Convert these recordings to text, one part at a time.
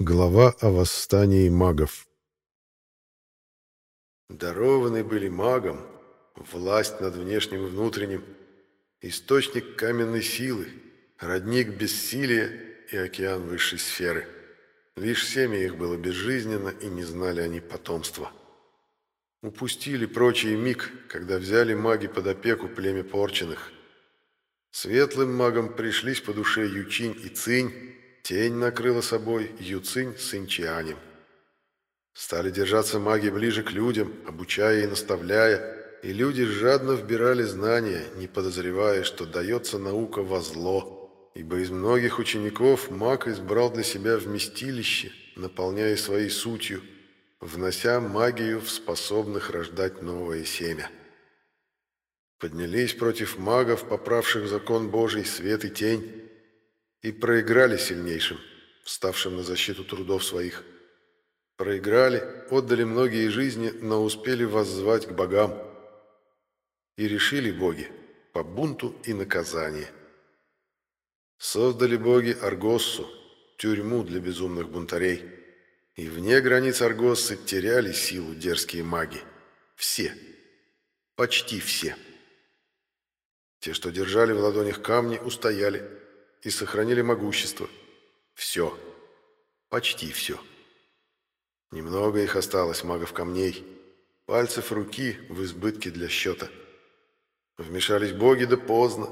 Глава о восстании магов. Дарованы были магам власть над внешним и внутренним, источник каменной силы, родник бессилия и океан высшей сферы. Лишь семя их было безжизненно, и не знали они потомства. Упустили прочие миг, когда взяли маги под опеку племя порченных. Светлым магам пришлись по душе Ючинь и Цинь, Тень накрыла собой Юцинь с Инчианем. Стали держаться маги ближе к людям, обучая и наставляя, и люди жадно вбирали знания, не подозревая, что дается наука во зло, ибо из многих учеников маг избрал для себя вместилище, наполняя своей сутью, внося магию в способных рождать новое семя. Поднялись против магов, поправших закон Божий, свет и тень, и проиграли сильнейшим, вставшим на защиту трудов своих. Проиграли, отдали многие жизни, но успели воззвать к богам. И решили боги по бунту и наказанию. Создали боги Аргоссу, тюрьму для безумных бунтарей. И вне границ Аргоссы теряли силу дерзкие маги. Все. Почти все. Те, что держали в ладонях камни, устояли и сохранили могущество. Все. Почти все. Немного их осталось, магов камней. Пальцев руки в избытке для счета. Вмешались боги, да поздно.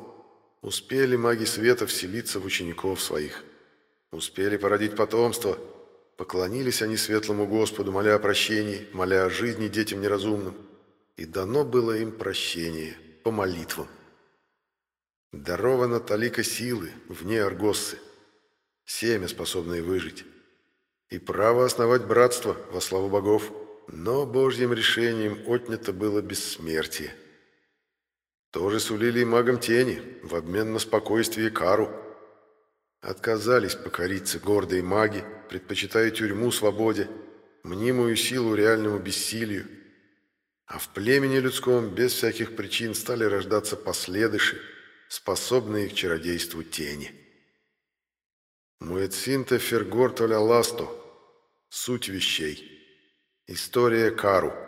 Успели маги света вселиться в учеников своих. Успели породить потомство. Поклонились они светлому Господу, моля о прощении, моля о жизни детям неразумным. И дано было им прощение по молитвам. Дарована талика силы вне Аргоссы, семя, способное выжить, и право основать братство во славу богов, но Божьим решением отнято было бессмертие. Тоже сулили и магам тени в обмен на спокойствие кару. Отказались покориться гордые маги, предпочитая тюрьму свободе, мнимую силу реальному бессилию. А в племени людском без всяких причин стали рождаться последыши, способные к чародейству тени. Муэцинта фергортоля ласто. Суть вещей. История Кару.